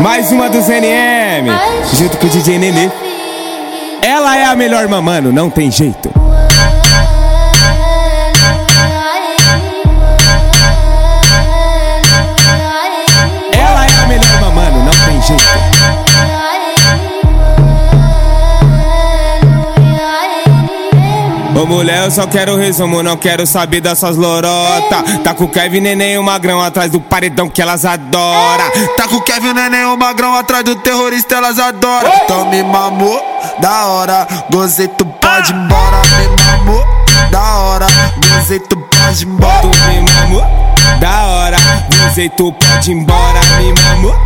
Mais uma dos NM, junto com o DJ Nenê. Ela é a melhor mamano, não tem jeito. Ô mulher, eu só quero resumo, não quero saber dessas lorota. Tá com o Kevin Neném e o Magrão atrás do paredão que elas adoram. Tá com o Kevin Neném o Magrão atrás do terrorista, elas adoram. Então me mamou, da hora. Gozei, tu pode ir embora. Me mamou, da hora. Gozei, tu pode ir embora. Tu me mamou, da hora. Gozei, tu pode ir embora. Me mamou,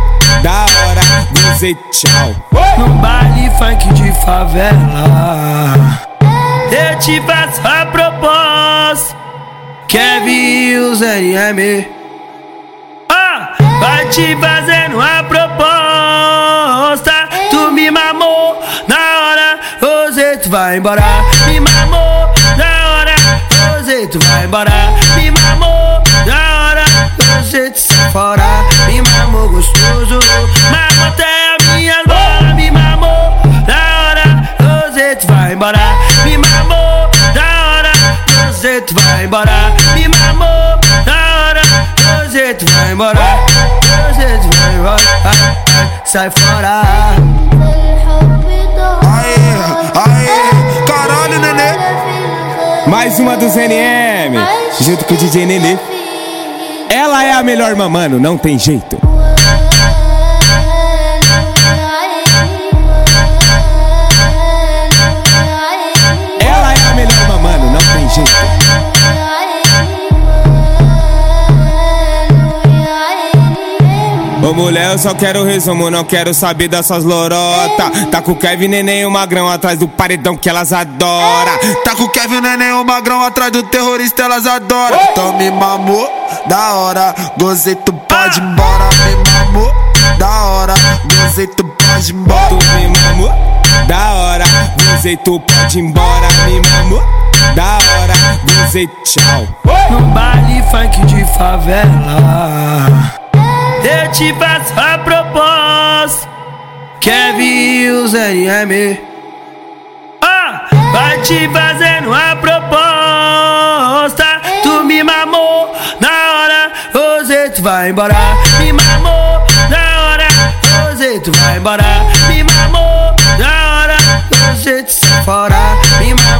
da hora. Gozei, tchau. No baile funk de favela Eu te faço a proposta Kevin NM Ah, vai te fazendo a proposta. Tu me mamou na hora Você tu vai embora. Me mamou na hora Você tu vai embora. Me mamou na hora Você te sai fora embora Me mamou na hora Você tu vai embora Você tu vai embora Ai, ai, Sai fora Aê, aê, caralho, nenê. Mais uma dos NM, junto com o DJ Nenê. Ela é a melhor mamano, não tem jeito. Ô mulher, eu só quero resumo, não quero saber dessas lorota. Tá com o Kevin Neném e o Magrão atrás do paredão que elas adoram. Tá com o Kevin Neném o Magrão atrás do terrorista, elas adoram. Então me mamou, da hora. Gozei, tu pode ir embora. Me mamou, da hora. Gozei, tu pode ir embora. Tu me mamou, da hora. Gozei, tu pode ir embora. Me mamou, da hora. Gozei, tchau. No baile funk de favela Faço a proposta. Kevin os NM Ah, vai te fazendo a proposta. Tu me mamou na hora Você tu vai embora. Me mamou na hora Você tu vai embora. Me mamou na hora Você te sai fora. Me mamou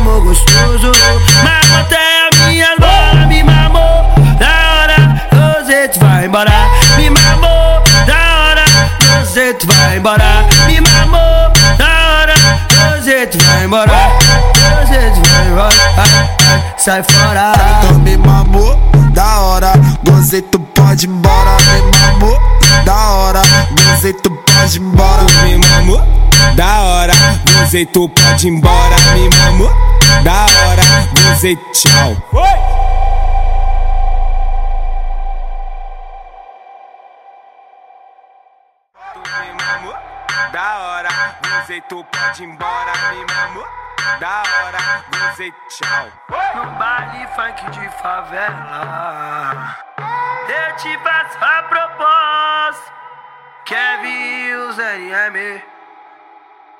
Tu embora Você tu vai embora Ai, ai, Sai fora Então me mamou, da hora. Gozei, tu pode ir embora. Me mamou, da hora. Gozei, tu pode ir embora. Tu me mamou, da hora. Gozei, tu pode ir embora. Me mamou, da hora. Gozei, tchau. Tu me mamou, da hora. Gozei, tu pode ir embora. Me mamou, da hora. Gozei, tchau. No baile funk de favela Eu te faço a proposta Kevin os NM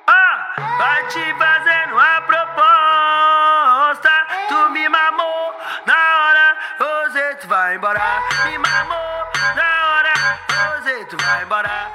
Ah, vai te fazendo a proposta Tu me mamou na hora Você tu vai embora Me mamou na hora Você tu vai embora